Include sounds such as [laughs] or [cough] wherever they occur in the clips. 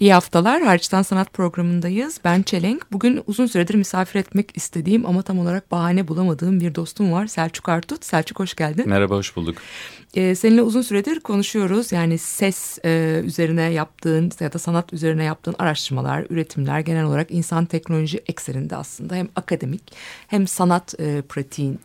İyi haftalar. Harçtan Sanat programındayız. Ben Çelenk. Bugün uzun süredir misafir etmek istediğim ama tam olarak bahane bulamadığım bir dostum var. Selçuk Artut. Selçuk hoş geldin. Merhaba, hoş bulduk. Ee, seninle uzun süredir konuşuyoruz. Yani ses e, üzerine yaptığın ya da sanat üzerine yaptığın araştırmalar, üretimler genel olarak insan teknoloji ekseninde aslında hem akademik hem sanat e, pratiğin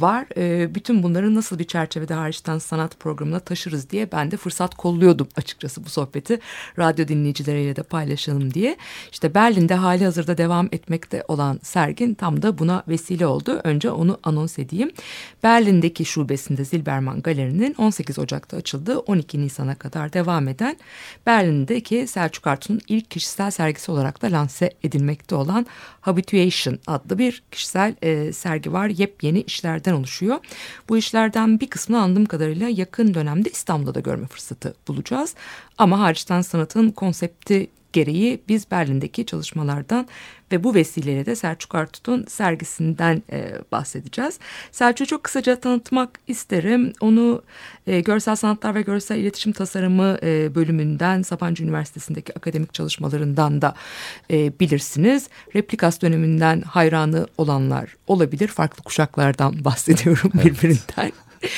var. E, bütün bunları nasıl bir çerçevede hariçten sanat programına taşırız diye ben de fırsat kolluyordum açıkçası bu sohbeti. Radyo dinleyicileriyle de paylaşalım diye. İşte Berlin'de hali hazırda devam etmekte olan sergin tam da buna vesile oldu. Önce onu anons edeyim. Berlin'deki şubesinde Zilberman Galeri'nin 18 Ocak'ta açıldığı 12 Nisan'a kadar devam eden Berlin'deki Selçuk Artun'un ilk kişisel sergisi olarak da lanse edilmekte olan Habituation adlı bir kişisel e, sergi var. Yepyeni işlerden oluşuyor. Bu işlerden bir kısmını anladığım kadarıyla yakın dönemde İstanbul'da da görme fırsatı bulacağız. Ama hariçten sanatın konsepti gereği biz Berlin'deki çalışmalardan ve bu vesileyle de Selçuk Artut'un sergisinden e, bahsedeceğiz. Selçuk'u çok kısaca tanıtmak isterim. Onu e, görsel sanatlar ve görsel iletişim tasarımı e, bölümünden Sabancı Üniversitesi'ndeki akademik çalışmalarından da e, bilirsiniz. Replikas döneminden hayranı olanlar olabilir. Farklı kuşaklardan bahsediyorum birbirinden. [laughs]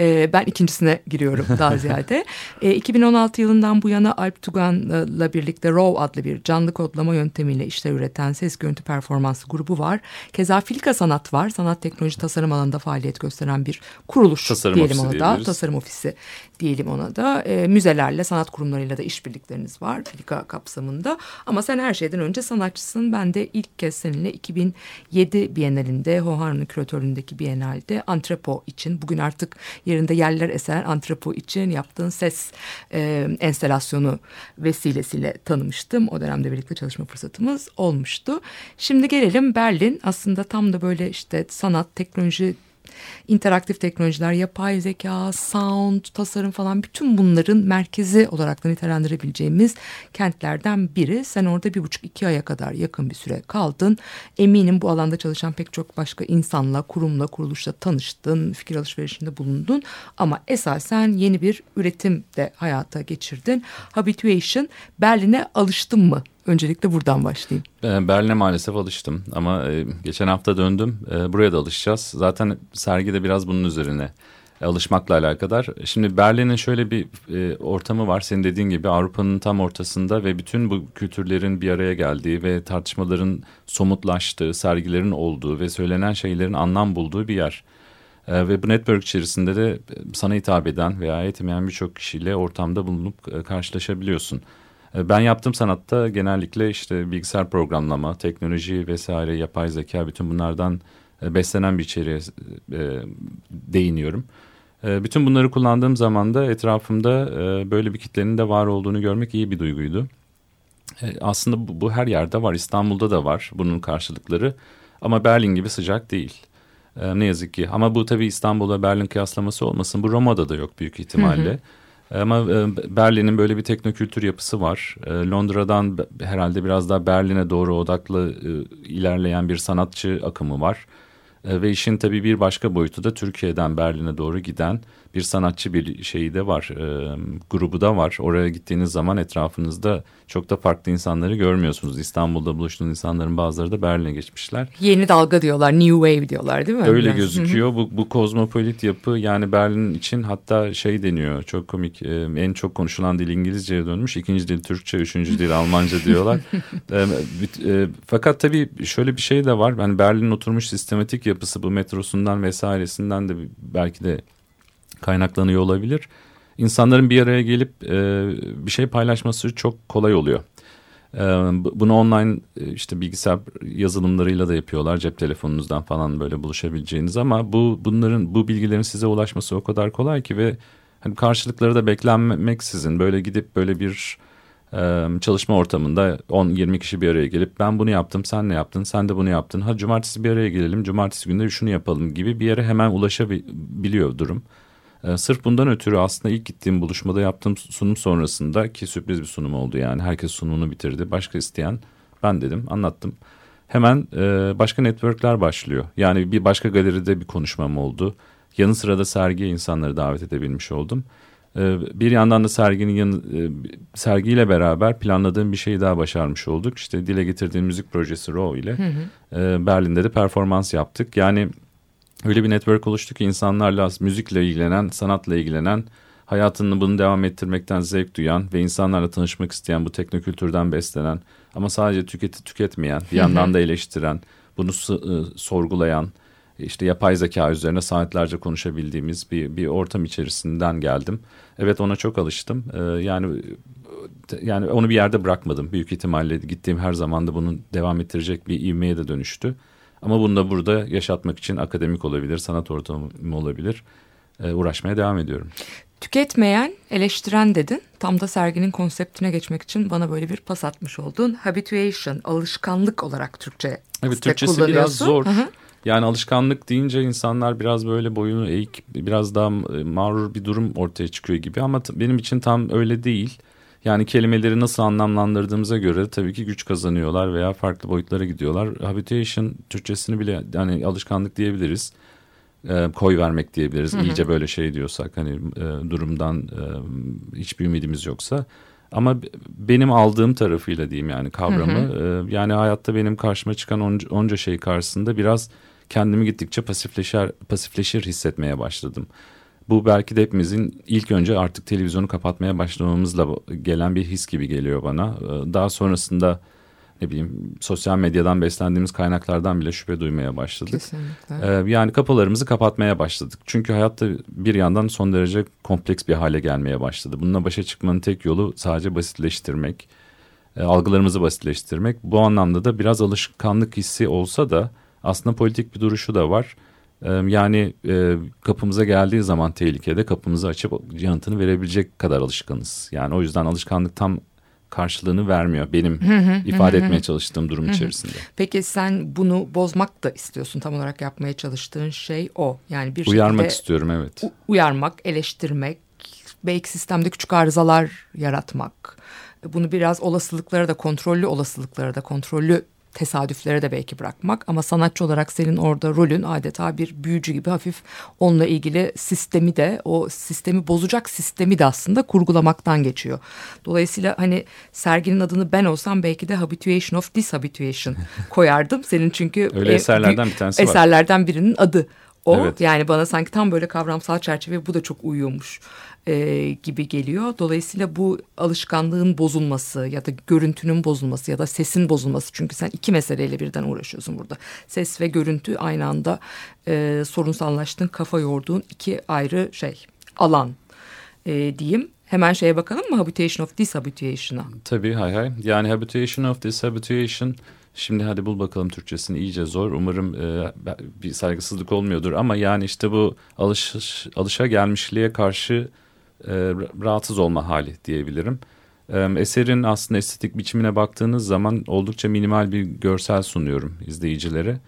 E, ben ikincisine giriyorum daha ziyade. E, 2016 yılından bu yana Alp Tugan'la birlikte RAW adlı bir canlı kodlama yöntemiyle işler üreten ses görüntü performansı grubu var. Keza Filika Sanat var. Sanat teknoloji tasarım alanında faaliyet gösteren bir kuruluş Tasarım diyelim ona da. diyebiliriz. Tasarım ofisi diyelim ona da. E, müzelerle, sanat kurumlarıyla da işbirlikleriniz var Filika kapsamında. Ama sen her şeyden önce sanatçısın. Ben de ilk kez seninle 2007 Bienalinde, Hohar'ın küratörlüğündeki Bienalde Antrepo için bugün artık yerinde yerler eser Antrepo için yaptığın ses e, enstelasyonu vesilesiyle tanımıştım. O dönemde birlikte çalışma fırsatımız olmuştu. Şimdi gelelim Berlin aslında tam da böyle işte sanat, teknoloji interaktif teknolojiler, yapay zeka, sound, tasarım falan bütün bunların merkezi olarak da nitelendirebileceğimiz kentlerden biri. Sen orada bir buçuk iki aya kadar yakın bir süre kaldın. Eminim bu alanda çalışan pek çok başka insanla, kurumla, kuruluşla tanıştın, fikir alışverişinde bulundun. Ama esasen yeni bir üretim de hayata geçirdin. Habituation, Berlin'e alıştın mı? Öncelikle buradan başlayayım. Ee, Berlin'e maalesef alıştım ama e, geçen hafta döndüm. E, buraya da alışacağız. Zaten sergi de biraz bunun üzerine e, alışmakla alakadar. Şimdi Berlin'in şöyle bir ortamı var. Senin dediğin gibi Avrupa'nın tam ortasında ve bütün bu kültürlerin bir araya geldiği ve tartışmaların somutlaştığı, sergilerin olduğu ve söylenen şeylerin anlam bulduğu bir yer. Ve bu network içerisinde de sana hitap eden veya etmeyen birçok kişiyle ortamda bulunup e, karşılaşabiliyorsun. E, Ben yaptığım sanatta genellikle işte bilgisayar programlama, teknoloji vesaire, yapay zeka bütün bunlardan e, beslenen bir içeriğe e, değiniyorum. Bütün bunları kullandığım zaman da etrafımda böyle bir kitlenin de var olduğunu görmek iyi bir duyguydu. Aslında bu, bu her yerde var, İstanbul'da da var bunun karşılıkları ama Berlin gibi sıcak değil. Ne yazık ki ama bu tabii İstanbul'la Berlin kıyaslaması olmasın. Bu Roma'da da yok büyük ihtimalle. Ama e, Berlin'in böyle bir teknokültür yapısı var. E, Londra'dan herhalde biraz daha Berlin'e doğru odaklı e, ilerleyen bir sanatçı akımı var. E, Ve işin tabii bir başka boyutu da Türkiye'den Berlin'e doğru giden bir sanatçı bir şeyi de var. e, Grubu da var. Oraya gittiğiniz zaman etrafınızda çok da farklı insanları görmüyorsunuz. İstanbul'da buluştuğunuz insanların bazıları da Berlin'e geçmişler. Yeni dalga diyorlar, new wave diyorlar değil mi? Öyle Biraz. gözüküyor. Bu, bu kozmopolit yapı yani Berlin için hatta şey deniyor çok komik e, en çok konuşulan dil İngilizceye dönmüş. ikinci dil Türkçe, üçüncü dil Almanca diyorlar. [laughs] E, e, fakat tabii şöyle bir şey de var. Yani Berlin'in oturmuş sistematik yapısı bu metrosundan vesairesinden de belki de kaynaklanıyor olabilir. İnsanların bir araya gelip e, bir şey paylaşması çok kolay oluyor. Bu- bunu online e, işte bilgisayar yazılımlarıyla da yapıyorlar. Cep telefonunuzdan falan böyle buluşabileceğiniz ama bu bunların bu bilgilerin size ulaşması o kadar kolay ki ve hani karşılıkları da beklenmeksizin böyle gidip böyle bir e, çalışma ortamında 10-20 kişi bir araya gelip ben bunu yaptım sen ne yaptın sen de bunu yaptın ha cumartesi bir araya gelelim cumartesi günde şunu yapalım gibi bir yere hemen ulaşabiliyor durum. Sırf bundan ötürü aslında ilk gittiğim buluşmada yaptığım sunum sonrasında ki sürpriz bir sunum oldu yani herkes sunumunu bitirdi başka isteyen ben dedim anlattım. Hemen başka networkler başlıyor. Yani bir başka galeride bir konuşmam oldu. Yanı sıra sergiye insanları davet edebilmiş oldum. E, bir yandan da serginin yanı, e, sergiyle beraber planladığım bir şeyi daha başarmış olduk. İşte dile getirdiğim müzik projesi Raw ile e, Berlin'de de performans yaptık. Yani öyle bir network oluştu ki insanlarla müzikle ilgilenen, sanatla ilgilenen, hayatını bunu devam ettirmekten zevk duyan ve insanlarla tanışmak isteyen bu teknokültürden beslenen ama sadece tüketi tüketmeyen, bir yandan da eleştiren, bunu ı, sorgulayan, işte yapay zeka üzerine saatlerce konuşabildiğimiz bir bir ortam içerisinden geldim. Evet ona çok alıştım. Ee, yani yani onu bir yerde bırakmadım. Büyük ihtimalle gittiğim her zaman da bunu devam ettirecek bir ivmeye de dönüştü. Ama bunu da burada yaşatmak için akademik olabilir, sanat ortamı olabilir. Ee, uğraşmaya devam ediyorum. Tüketmeyen, eleştiren dedin. Tam da serginin konseptine geçmek için bana böyle bir pas atmış oldun. Habituation, alışkanlık olarak Türkçe Evet Türkçesi biraz zor. Yani alışkanlık deyince insanlar biraz böyle boyunu eğik, biraz daha e, mağrur bir durum ortaya çıkıyor gibi ama benim için tam öyle değil. Yani kelimeleri nasıl anlamlandırdığımıza göre tabii ki güç kazanıyorlar veya farklı boyutlara gidiyorlar. Habitation Türkçesini bile hani alışkanlık diyebiliriz. E, koy vermek diyebiliriz. İyice böyle şey diyorsak hani e, durumdan e, hiçbir ümidimiz yoksa. Ama benim aldığım tarafıyla diyeyim yani kavramı. e, yani hayatta benim karşıma çıkan onca, onca şey karşısında biraz kendimi gittikçe pasifleşer pasifleşir hissetmeye başladım. Bu belki de hepimizin ilk önce artık televizyonu kapatmaya başlamamızla gelen bir his gibi geliyor bana. E, Daha sonrasında ne bileyim sosyal medyadan beslendiğimiz kaynaklardan bile şüphe duymaya başladık. Kesinlikle. Ee, yani kapılarımızı kapatmaya başladık. Çünkü hayatta bir yandan son derece kompleks bir hale gelmeye başladı. Bununla başa çıkmanın tek yolu sadece basitleştirmek, e, algılarımızı basitleştirmek. Bu anlamda da biraz alışkanlık hissi olsa da aslında politik bir duruşu da var. Yani e, kapımıza geldiği zaman tehlikede kapımızı açıp yanıtını verebilecek kadar alışkanız. Yani o yüzden alışkanlık tam karşılığını vermiyor benim ifade etmeye çalıştığım durum içerisinde. Peki sen bunu bozmak da istiyorsun. Tam olarak yapmaya çalıştığın şey o. Yani bir Uyarmak istiyorum evet. uyarmak, eleştirmek, belki sistemde küçük arızalar yaratmak. Bunu biraz olasılıklara da kontrollü olasılıklara da kontrollü tesadüflere de belki bırakmak ama sanatçı olarak senin orada rolün adeta bir büyücü gibi hafif onunla ilgili sistemi de o sistemi bozacak sistemi de aslında kurgulamaktan geçiyor. Dolayısıyla hani serginin adını ben olsam belki de Habituation of Dishabituation [laughs] koyardım. Senin çünkü Öyle e, eserlerden bir tanesi var. Eserlerden birinin adı o. Evet. Yani bana sanki tam böyle kavramsal çerçeve bu da çok uyuyormuş e, gibi geliyor. Dolayısıyla bu alışkanlığın bozulması ya da görüntünün bozulması ya da sesin bozulması. Çünkü sen iki meseleyle birden uğraşıyorsun burada. Ses ve görüntü aynı anda e, sorunsallaştığın, kafa yorduğun iki ayrı şey alan e, diyeyim. Hemen şeye bakalım mı? Habitation of Dishabitation'a. Tabii hay hay. Yani habitation of dishabitation şimdi hadi bul bakalım Türkçesini iyice zor. Umarım e, bir saygısızlık olmuyordur ama yani işte bu alış, alışa gelmişliğe karşı e, rahatsız olma hali diyebilirim. E, eserin aslında estetik biçimine baktığınız zaman oldukça minimal bir görsel sunuyorum izleyicilere.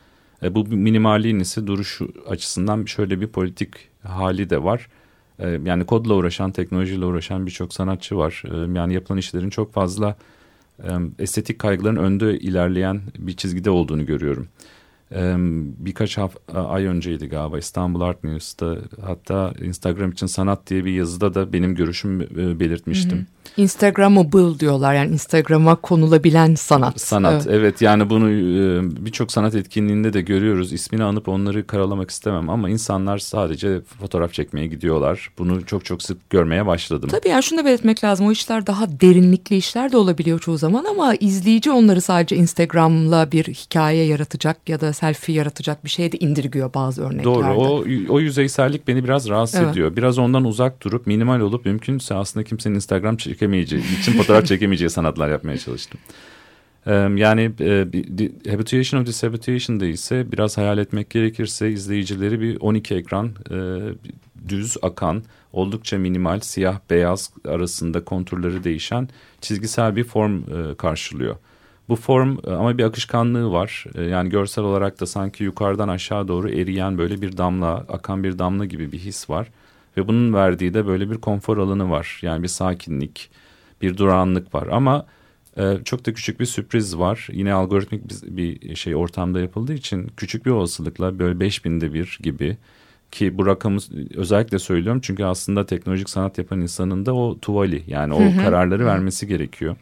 E, bu minimalliğin ise duruşu açısından şöyle bir politik hali de var. E, yani kodla uğraşan, teknolojiyle uğraşan birçok sanatçı var. E, yani yapılan işlerin çok fazla e, estetik kaygıların önde ilerleyen bir çizgide olduğunu görüyorum. Birkaç ay önceydi galiba İstanbul Art News'ta hatta Instagram için sanat diye bir yazıda da benim görüşümü e, belirtmiştim. Instagrammable diyorlar yani Instagram'a konulabilen sanat. Sanat Evet. evet, yani bunu e, birçok sanat etkinliğinde de görüyoruz. İsmini anıp onları karalamak istemem ama insanlar sadece fotoğraf çekmeye gidiyorlar. Bunu çok çok sık görmeye başladım. Tabii yani şunu da belirtmek lazım. O işler daha derinlikli işler de olabiliyor çoğu zaman ama izleyici onları sadece Instagram'la bir hikaye yaratacak ya da selfie yaratacak bir şeye de indirgiyor bazı örneklerde. Doğru o, o yüzeysellik beni biraz rahatsız Evet. ediyor. Biraz ondan uzak durup minimal olup mümkünse aslında kimsenin Instagram çekemeyeceği için fotoğraf [laughs] çekemeyeceği sanatlar yapmaya çalıştım. Yani Habitation of Dishabitation'da ise biraz hayal etmek gerekirse izleyicileri bir 12 ekran düz akan oldukça minimal siyah beyaz arasında konturları değişen çizgisel bir form karşılıyor. Bu form e, ama bir akışkanlığı var. E, Yani görsel olarak da sanki yukarıdan aşağı doğru eriyen böyle bir damla, akan bir damla gibi bir his var. Ve bunun verdiği de böyle bir konfor alanı var. Yani bir sakinlik, bir durağanlık var. Ama e, çok da küçük bir sürpriz var. Yine algoritmik bir, şey ortamda yapıldığı için küçük bir olasılıkla böyle 5000'de bir gibi ki bu rakamı özellikle söylüyorum çünkü aslında teknolojik sanat yapan insanın da o tuvali yani o kararları vermesi gerekiyor.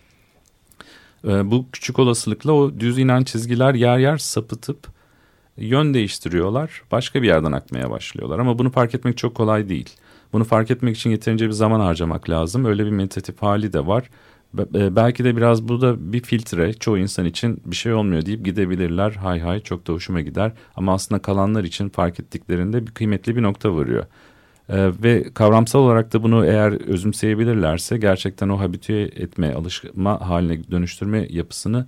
Ee, bu küçük olasılıkla o düz inen çizgiler yer yer sapıtıp yön değiştiriyorlar. Başka bir yerden akmaya başlıyorlar ama bunu fark etmek çok kolay değil. Bunu fark etmek için yeterince bir zaman harcamak lazım. Öyle bir meditatif hali de var. E, Belki de biraz bu da bir filtre. Çoğu insan için bir şey olmuyor deyip gidebilirler. Hay hay çok da hoşuma gider. Ama aslında kalanlar için fark ettiklerinde bir kıymetli bir nokta varıyor. Ee, ve kavramsal olarak da bunu eğer özümseyebilirlerse gerçekten o habitüe etme, alışma haline dönüştürme yapısını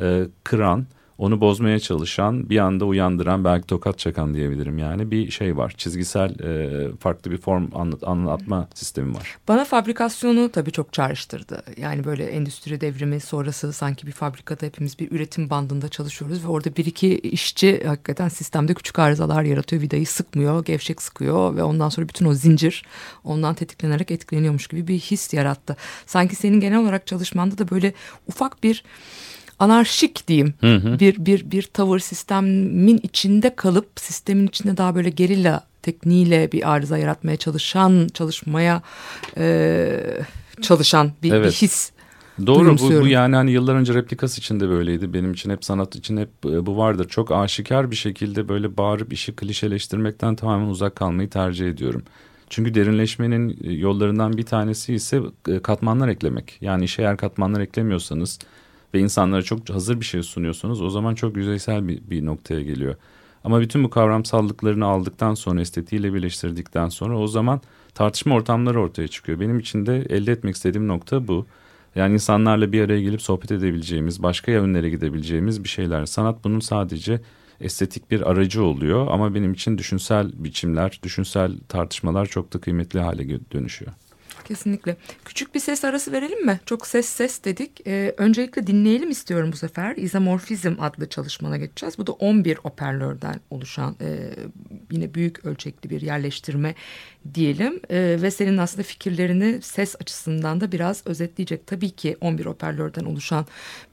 e, kıran, onu bozmaya çalışan, bir anda uyandıran, belki tokat çakan diyebilirim yani bir şey var. Çizgisel e, farklı bir form anlat, anlatma sistemi var. Bana fabrikasyonu tabii çok çağrıştırdı. Yani böyle endüstri devrimi sonrası sanki bir fabrikada hepimiz bir üretim bandında çalışıyoruz ve orada bir iki işçi hakikaten sistemde küçük arızalar yaratıyor. Vidayı sıkmıyor, gevşek sıkıyor ve ondan sonra bütün o zincir ondan tetiklenerek etkileniyormuş gibi bir his yarattı. Sanki senin genel olarak çalışmanda da böyle ufak bir anarşik diyeyim bir bir bir tavır sistemin içinde kalıp sistemin içinde daha böyle gerilla tekniğiyle bir arıza yaratmaya çalışan çalışmaya e, çalışan bir, Evet. bir his. Doğru bu, bu yani hani yıllar önce replikas için de böyleydi. Benim için hep sanat için hep e, bu vardır. Çok aşikar bir şekilde böyle bağırıp işi klişeleştirmekten tamamen uzak kalmayı tercih ediyorum. Çünkü derinleşmenin e, yollarından bir tanesi ise e, katmanlar eklemek. Yani işe eğer katmanlar eklemiyorsanız ve insanlara çok hazır bir şey sunuyorsanız o zaman çok yüzeysel bir, bir noktaya geliyor. Ama bütün bu kavramsallıklarını aldıktan sonra estetiğiyle birleştirdikten sonra o zaman tartışma ortamları ortaya çıkıyor. Benim için de elde etmek istediğim nokta bu. Yani insanlarla bir araya gelip sohbet edebileceğimiz, başka yönlere gidebileceğimiz bir şeyler. Sanat bunun sadece estetik bir aracı oluyor ama benim için düşünsel biçimler, düşünsel tartışmalar çok da kıymetli hale dönüşüyor. Kesinlikle. Küçük bir ses arası verelim mi? Çok ses ses dedik. Ee, öncelikle dinleyelim istiyorum bu sefer. İzomorfizm adlı çalışmana geçeceğiz. Bu da 11 hoparlörden oluşan e, yine büyük ölçekli bir yerleştirme diyelim. E, ve senin aslında fikirlerini ses açısından da biraz özetleyecek. Tabii ki 11 hoparlörden oluşan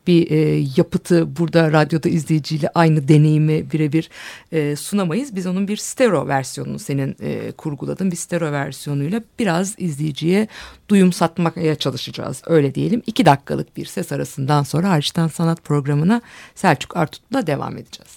bir e, yapıtı burada radyoda izleyiciyle aynı deneyimi birebir e, sunamayız. Biz onun bir stereo versiyonunu senin e, kurguladığın bir stereo versiyonuyla biraz izleyiciye duyum satmaya çalışacağız. Öyle diyelim. İki dakikalık bir ses arasından sonra Hariçten Sanat programına Selçuk Artut'la devam edeceğiz.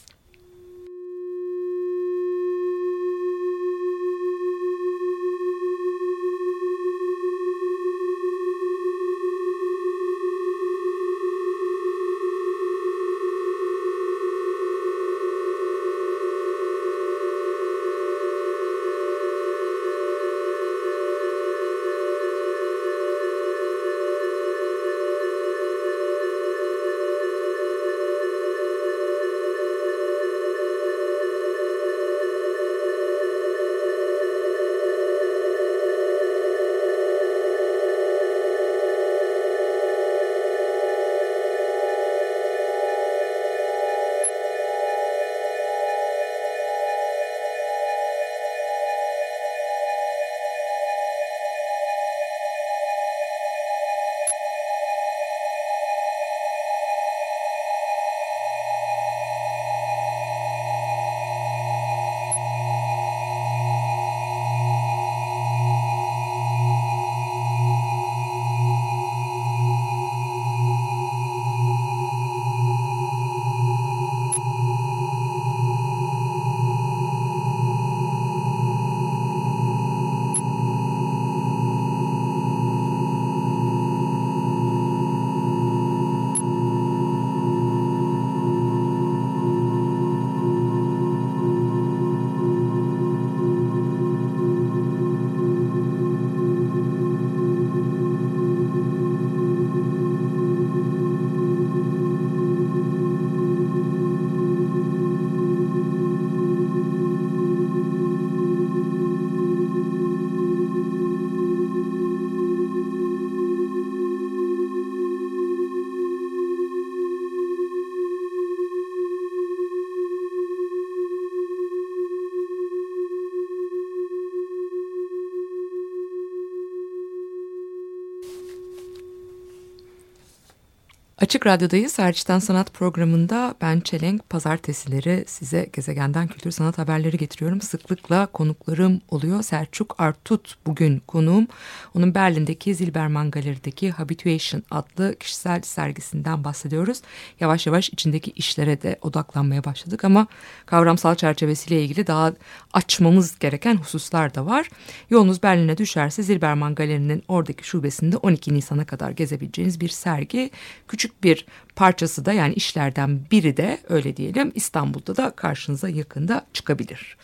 Açık Radyo'dayız. Hariçten Sanat programında ben Çelenk pazartesileri size gezegenden kültür sanat haberleri getiriyorum. Sıklıkla konuklarım oluyor. Selçuk Artut bugün konuğum. Onun Berlin'deki Zilberman Galeri'deki Habituation adlı kişisel sergisinden bahsediyoruz. Yavaş yavaş içindeki işlere de odaklanmaya başladık ama kavramsal çerçevesiyle ilgili daha açmamız gereken hususlar da var. Yolunuz Berlin'e düşerse Zilberman Galeri'nin oradaki şubesinde 12 Nisan'a kadar gezebileceğiniz bir sergi. Küçük bir parçası da yani işlerden biri de öyle diyelim İstanbul'da da karşınıza yakında çıkabilir.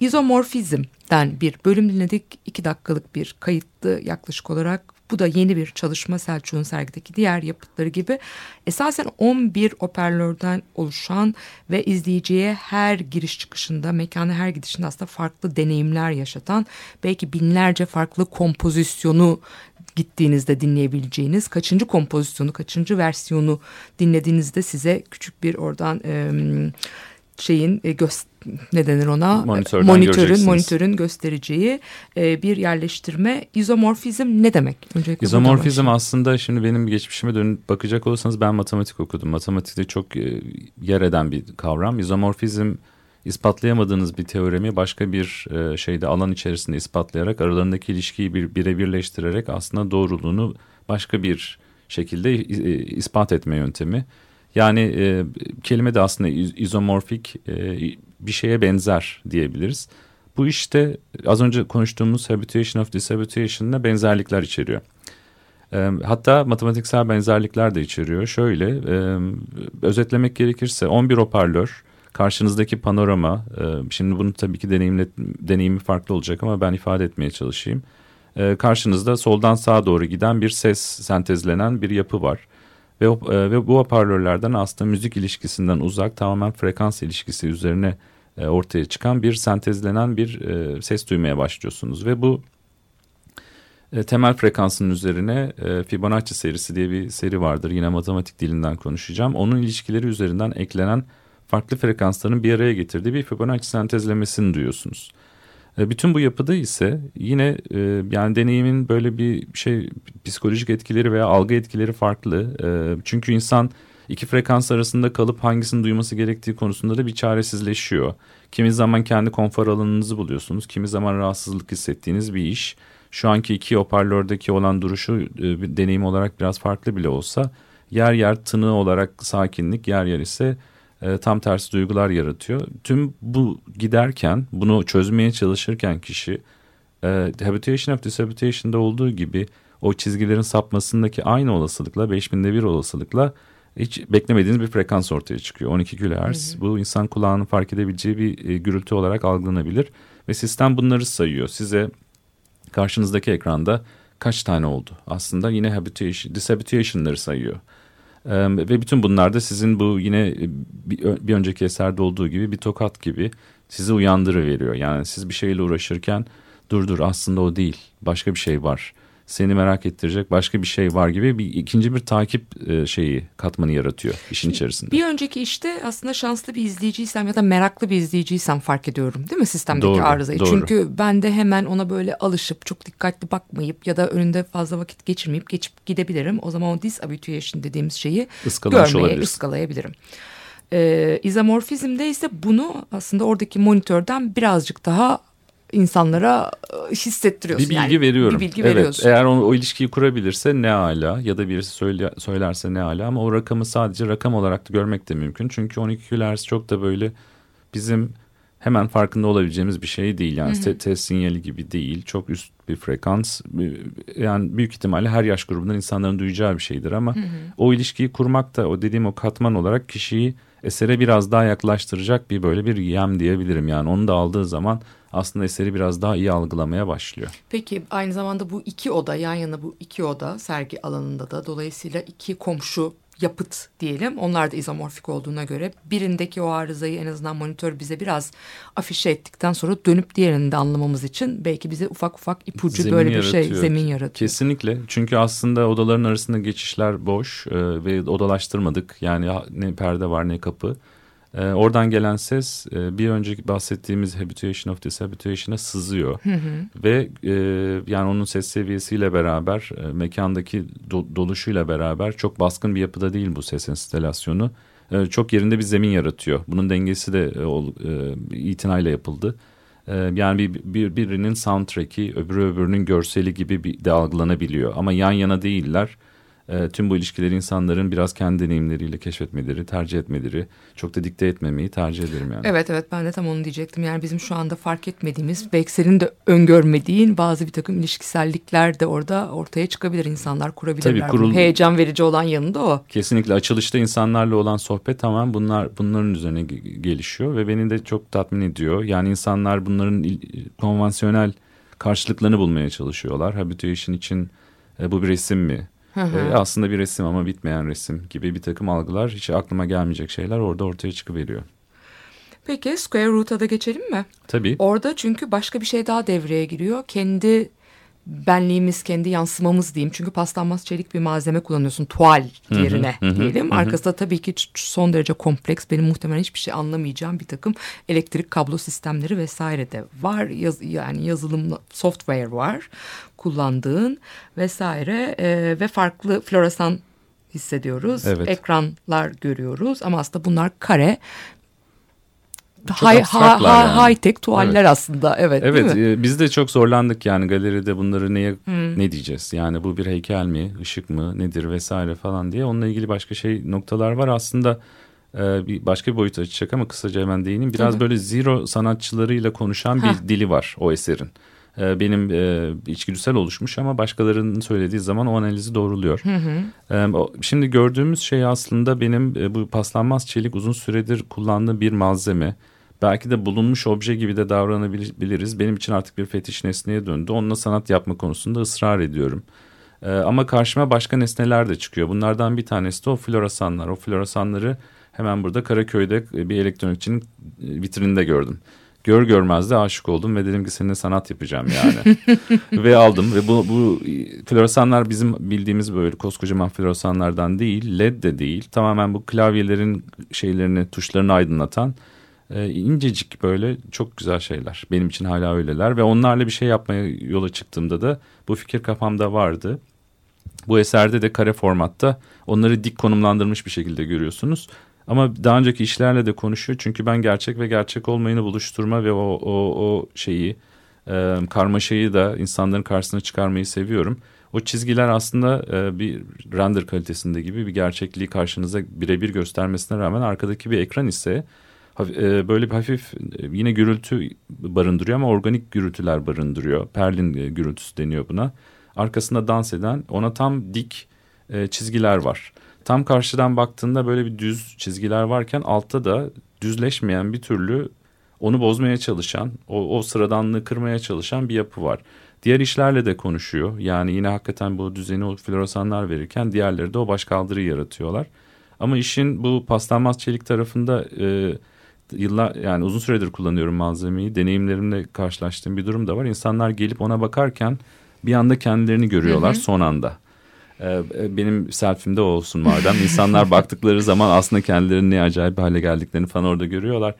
İzomorfizmden bir bölüm dinledik. iki dakikalık bir kayıttı yaklaşık olarak. Bu da yeni bir çalışma Selçuk'un sergideki diğer yapıtları gibi esasen 11 hoparlörden oluşan ve izleyiciye her giriş çıkışında, mekana her gidişinde aslında farklı deneyimler yaşatan, belki binlerce farklı kompozisyonu gittiğinizde dinleyebileceğiniz kaçıncı kompozisyonu, kaçıncı versiyonu dinlediğinizde size küçük bir oradan e, şeyin e, göz ne denir ona Monitörden monitörün monitörün göstereceği e, bir yerleştirme izomorfizm ne demek? Öncelikle İzomorfizm aslında şimdi benim geçmişime dönüp bakacak olursanız ben matematik okudum. Matematikte çok e, yer eden bir kavram. İzomorfizm ispatlayamadığınız bir teoremi başka bir e, şeyde alan içerisinde ispatlayarak aralarındaki ilişkiyi bir bire birleştirerek aslında doğruluğunu başka bir şekilde e, ispat etme yöntemi. Yani e, kelime de aslında iz- izomorfik e, bir şeye benzer diyebiliriz. Bu işte az önce konuştuğumuz habitation of dishabitation'la benzerlikler içeriyor. E, hatta matematiksel benzerlikler de içeriyor. Şöyle e, özetlemek gerekirse 11 hoparlör, karşınızdaki panorama, e, şimdi bunu tabii ki deneyimle, deneyimi farklı olacak ama ben ifade etmeye çalışayım. E, karşınızda soldan sağa doğru giden bir ses sentezlenen bir yapı var. Ve, e, ve bu hoparlörlerden aslında müzik ilişkisinden uzak tamamen frekans ilişkisi üzerine ortaya çıkan bir sentezlenen bir ses duymaya başlıyorsunuz. Ve bu temel frekansın üzerine Fibonacci serisi diye bir seri vardır. Yine matematik dilinden konuşacağım. Onun ilişkileri üzerinden eklenen farklı frekansların bir araya getirdiği bir Fibonacci sentezlemesini duyuyorsunuz. E, Bütün bu yapıda ise yine e, yani deneyimin böyle bir şey psikolojik etkileri veya algı etkileri farklı. E, çünkü insan iki frekans arasında kalıp hangisini duyması gerektiği konusunda da bir çaresizleşiyor. Kimi zaman kendi konfor alanınızı buluyorsunuz, kimi zaman rahatsızlık hissettiğiniz bir iş. Şu anki iki hoparlördeki olan duruşu deneyim olarak biraz farklı bile olsa yer yer tını olarak sakinlik, yer yer ise e, tam tersi duygular yaratıyor. Tüm bu giderken bunu çözmeye çalışırken kişi e, Habitation of Dishabitation'da olduğu gibi o çizgilerin sapmasındaki aynı olasılıkla 5000'de bir olasılıkla hiç beklemediğiniz bir frekans ortaya çıkıyor. 12 kHz. Bu insan kulağının fark edebileceği bir e, gürültü olarak algılanabilir. Ve sistem bunları sayıyor. Size karşınızdaki ekranda kaç tane oldu? Aslında yine habitation, dishabitation'ları sayıyor. Ee, ve bütün bunlar da sizin bu yine e, bir, bir önceki eserde olduğu gibi bir tokat gibi sizi uyandırıveriyor. Yani siz bir şeyle uğraşırken dur dur aslında o değil başka bir şey var. Seni merak ettirecek başka bir şey var gibi bir ikinci bir takip e, şeyi katmanı yaratıyor işin içerisinde. Bir önceki işte aslında şanslı bir izleyiciysem ya da meraklı bir izleyiciysem fark ediyorum değil mi sistemdeki Doğru, arızayı? doğru. Çünkü ben de hemen ona böyle alışıp çok dikkatli bakmayıp ya da önünde fazla vakit geçirmeyip geçip gidebilirim. O zaman o dishabituation dediğimiz şeyi Iskalamış görmeye, ıskalayabilirim. Ee, izomorfizmde ise bunu aslında oradaki monitörden birazcık daha insanlara hissettiriyorsun. Bir bilgi Yani veriyorum. Bir bilgi evet, veriyorsun. Eğer o, o ilişkiyi kurabilirse ne ala ya da birisi söyle, söylerse ne ala ama o rakamı sadece rakam olarak da görmek de mümkün. Çünkü 12 kHz çok da böyle bizim hemen farkında olabileceğimiz bir şey değil. Yani te- test sinyali gibi değil. Çok üst bir frekans. Yani büyük ihtimalle her yaş grubundan insanların duyacağı bir şeydir ama o ilişkiyi kurmak da o dediğim o katman olarak kişiyi esere biraz daha yaklaştıracak bir böyle bir yem diyebilirim. Yani onu da aldığı zaman aslında eseri biraz daha iyi algılamaya başlıyor. Peki aynı zamanda bu iki oda yan yana bu iki oda sergi alanında da dolayısıyla iki komşu yapıt diyelim. Onlar da izomorfik olduğuna göre birindeki o arızayı en azından monitör bize biraz afişe ettikten sonra dönüp diğerini de anlamamız için belki bize ufak ufak ipucu Zemin böyle bir şey zemin yaratıyor. Kesinlikle. Çünkü aslında odaların arasında geçişler boş e, ve odalaştırmadık. Yani ne perde var ne kapı. E, oradan gelen ses e, bir önceki bahsettiğimiz habitation of dishabitation'a sızıyor. Ve e, yani onun ses seviyesiyle beraber e, mekandaki do- doluşuyla beraber çok baskın bir yapıda değil bu ses enstalasyonu. E, çok yerinde bir zemin yaratıyor. Bunun dengesi de e, e, itinayla yapıldı. E, yani bir, bir birinin soundtrack'i öbürü öbürünün görseli gibi bir de algılanabiliyor. Ama yan yana değiller. E, tüm bu ilişkileri insanların biraz kendi deneyimleriyle keşfetmeleri, tercih etmeleri, çok da dikte etmemeyi tercih ederim yani. Evet evet ben de tam onu diyecektim. Yani bizim şu anda fark etmediğimiz belki senin de öngörmediğin bazı bir takım ilişkisellikler de orada ortaya çıkabilir. insanlar kurabilirler. Tabii, kurul- Heyecan verici olan yanında o. Kesinlikle açılışta insanlarla olan sohbet tamam bunlar bunların üzerine ge- gelişiyor ve beni de çok tatmin ediyor. Yani insanlar bunların konvansiyonel karşılıklarını bulmaya çalışıyorlar. Habitation için e, bu bir resim mi? E, aslında bir resim ama bitmeyen resim gibi bir takım algılar hiç aklıma gelmeyecek şeyler orada ortaya çıkıveriyor. Peki Square Root'a da geçelim mi? Tabii. Orada çünkü başka bir şey daha devreye giriyor. Kendi benliğimiz, kendi yansımamız diyeyim. Çünkü paslanmaz çelik bir malzeme kullanıyorsun tuval yerine diyelim. Arkasında tabii ki son derece kompleks, benim muhtemelen hiçbir şey anlamayacağım bir takım elektrik kablo sistemleri vesaire de var. Yaz, yani yazılım software var kullandığın vesaire Ee, ve farklı floresan hissediyoruz. Evet. Ekranlar görüyoruz ama aslında bunlar kare Çok high, abstraklar high, yani. high tech tuvaller aslında evet, değil Evet mi? e, biz de çok zorlandık yani galeride bunları neye ne diyeceğiz yani bu bir heykel mi ışık mı nedir vesaire falan diye onunla ilgili başka şey noktalar var aslında e, bir başka bir boyut açacak ama kısaca hemen değineyim biraz Tabii. böyle zero sanatçılarıyla konuşan Ha. bir dili var o eserin. E, benim e, içgüdüsel oluşmuş ama başkalarının söylediği zaman o analizi doğruluyor. E, o- şimdi gördüğümüz şey aslında benim e, bu paslanmaz çelik uzun süredir kullandığım bir malzeme. Belki de bulunmuş obje gibi de davranabiliriz. Benim için artık bir fetiş nesneye döndü. Onunla sanat yapma konusunda ısrar ediyorum. Ee, ama karşıma başka nesneler de çıkıyor. Bunlardan bir tanesi de o floresanlar. O floresanları hemen burada Karaköy'de bir elektronikçinin e, vitrininde gördüm. Gör görmez de aşık oldum ve dedim ki seninle sanat yapacağım yani. [laughs] ve aldım ve bu, bu floresanlar bizim bildiğimiz böyle koskocaman floresanlardan değil, led de değil. Tamamen bu klavyelerin şeylerini, tuşlarını aydınlatan e, incecik böyle çok güzel şeyler. Benim için hala öyleler ve onlarla bir şey yapmaya yola çıktığımda da bu fikir kafamda vardı. Bu eserde de kare formatta onları dik konumlandırmış bir şekilde görüyorsunuz. Ama daha önceki işlerle de konuşuyor çünkü ben gerçek ve gerçek olmayını buluşturma ve o, o, o şeyi e, karmaşayı da insanların karşısına çıkarmayı seviyorum. O çizgiler aslında e, bir render kalitesinde gibi bir gerçekliği karşınıza birebir göstermesine rağmen arkadaki bir ekran ise böyle bir hafif e, yine gürültü barındırıyor ama organik gürültüler barındırıyor. Perlin e, gürültüsü deniyor buna. Arkasında dans eden ona tam dik e, çizgiler var. Tam karşıdan baktığında böyle bir düz çizgiler varken altta da düzleşmeyen bir türlü onu bozmaya çalışan, o, o sıradanlığı kırmaya çalışan bir yapı var. Diğer işlerle de konuşuyor. Yani yine hakikaten bu düzeni o floresanlar verirken diğerleri de o başkaldırıyı yaratıyorlar. Ama işin bu paslanmaz çelik tarafında e, yıllar yani uzun süredir kullanıyorum malzemeyi. Deneyimlerimle karşılaştığım bir durum da var. İnsanlar gelip ona bakarken bir anda kendilerini görüyorlar son anda. Ee, benim selfimde olsun madem. [laughs] İnsanlar baktıkları zaman aslında kendilerinin ne acayip hale geldiklerini falan orada görüyorlar.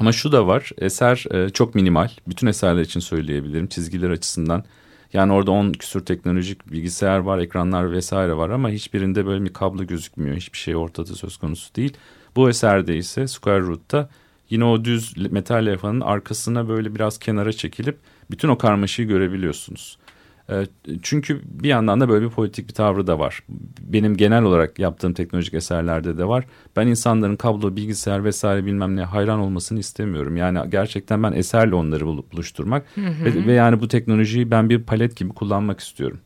Ama şu da var eser e, çok minimal. Bütün eserler için söyleyebilirim çizgiler açısından. Yani orada 10 küsur teknolojik bilgisayar var, ekranlar vesaire var ama hiçbirinde böyle bir kablo gözükmüyor. Hiçbir şey ortada söz konusu değil. Bu eserde ise Square Root'ta yine o düz metal levhanın arkasına böyle biraz kenara çekilip bütün o karmaşayı görebiliyorsunuz. E, Çünkü bir yandan da böyle bir politik bir tavrı da var. Benim genel olarak yaptığım teknolojik eserlerde de var. Ben insanların kablo, bilgisayar vesaire bilmem ne hayran olmasını istemiyorum. Yani gerçekten ben eserle onları bul- buluşturmak ve, ve yani bu teknolojiyi ben bir palet gibi kullanmak istiyorum.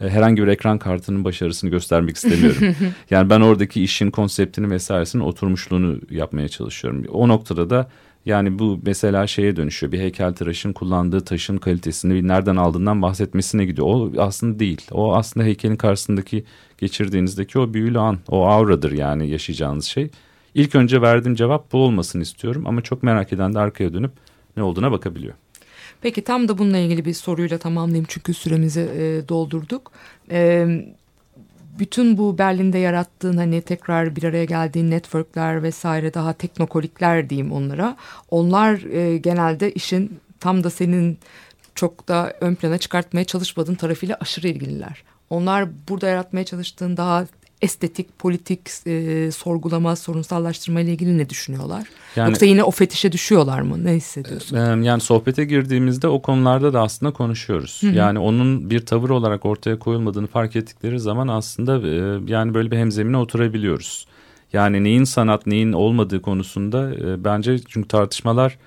E, Herhangi bir ekran kartının başarısını göstermek istemiyorum. [laughs] yani ben oradaki işin konseptini vesairesinin oturmuşluğunu yapmaya çalışıyorum. O noktada da yani bu mesela şeye dönüşüyor. Bir heykeltıraşın kullandığı taşın kalitesini nereden aldığından bahsetmesine gidiyor. O aslında değil. O aslında heykelin karşısındaki geçirdiğinizdeki o büyülü an. O auradır yani yaşayacağınız şey. İlk önce verdiğim cevap bu olmasını istiyorum. Ama çok merak eden de arkaya dönüp ne olduğuna bakabiliyor. Peki tam da bununla ilgili bir soruyla tamamlayayım çünkü süremizi e, doldurduk. E, bütün bu Berlin'de yarattığın hani tekrar bir araya geldiğin networkler vesaire daha teknokolikler diyeyim onlara. Onlar e, genelde işin tam da senin çok da ön plana çıkartmaya çalışmadığın tarafıyla aşırı ilgililer. Onlar burada yaratmaya çalıştığın daha estetik, politik e, sorgulama, sorunsallaştırma ile ilgili ne düşünüyorlar? Yani- Yoksa yine o fetişe düşüyorlar mı? Ne hissediyorsun? Ee, Yani sohbete girdiğimizde o konularda da aslında konuşuyoruz. Yani onun bir tavır olarak ortaya koyulmadığını fark ettikleri zaman aslında e, yani böyle bir hemzemine oturabiliyoruz. Yani neyin sanat neyin olmadığı konusunda e, bence çünkü tartışmalar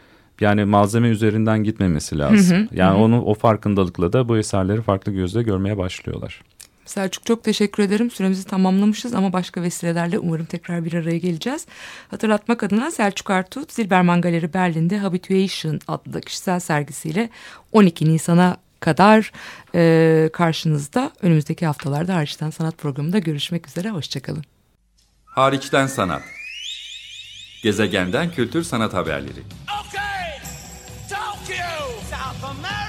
yani malzeme üzerinden gitmemesi lazım. Yani onu o farkındalıkla da bu eserleri farklı gözle görmeye başlıyorlar. Selçuk çok teşekkür ederim. Süremizi tamamlamışız ama başka vesilelerle umarım tekrar bir araya geleceğiz. Hatırlatmak adına Selçuk Artut, Zilberman Galeri Berlin'de Habituation adlı kişisel sergisiyle 12 Nisan'a kadar e, karşınızda. Önümüzdeki haftalarda Hariçten Sanat programında görüşmek üzere. Hoşçakalın. Hariçten sanat. Gezegenden kültür sanat haberleri. Okay, Tokyo, South America,